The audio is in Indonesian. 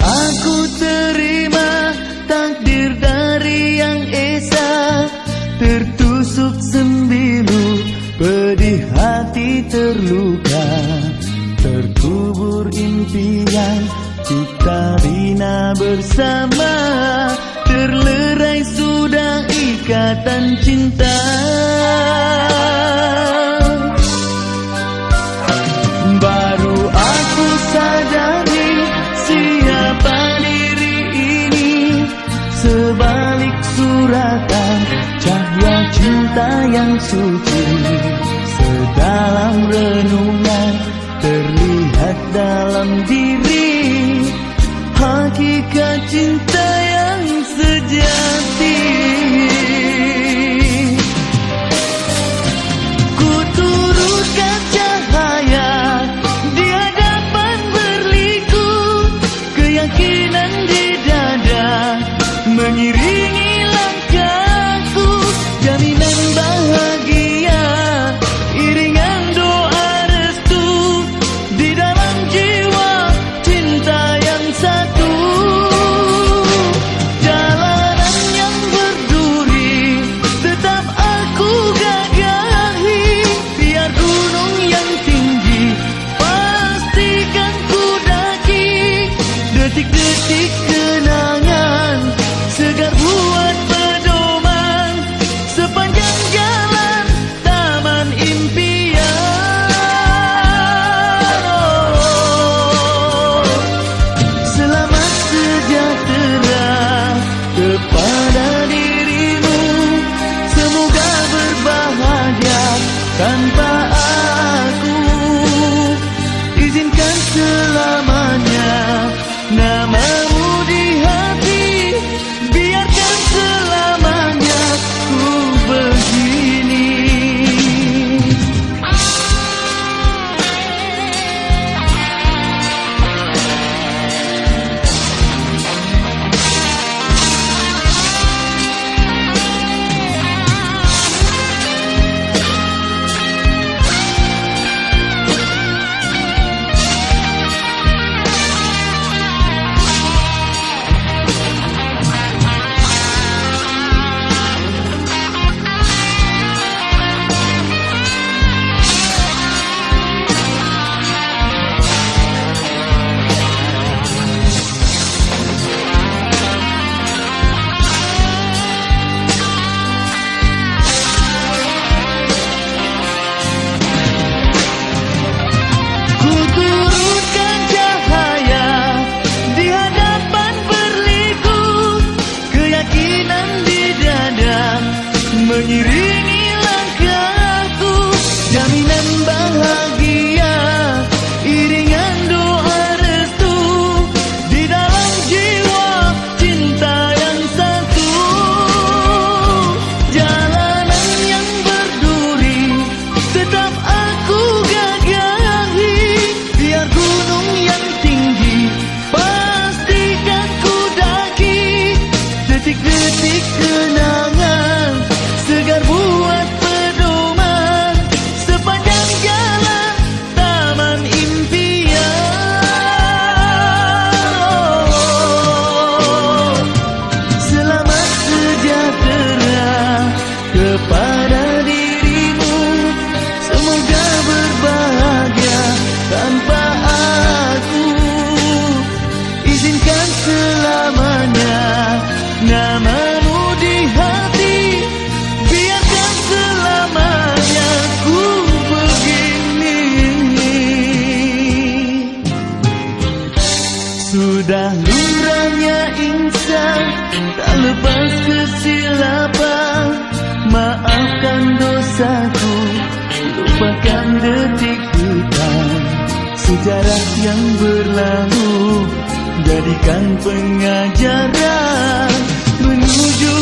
Aku terima takdir dari yang esa Tertusuk sembilu pedih hati terluka. Terkubur impian kita bina bersama Terlerai sudah ikatan cinta. mata yang suci. Sedalam renungan terlihat dalam diri. Hakikat cinta sedetik kenangan Sudah lurahnya insan Tak lepas kesilapan Maafkan dosaku Lupakan detik kita. Sejarah yang berlalu Jadikan pengajaran Menuju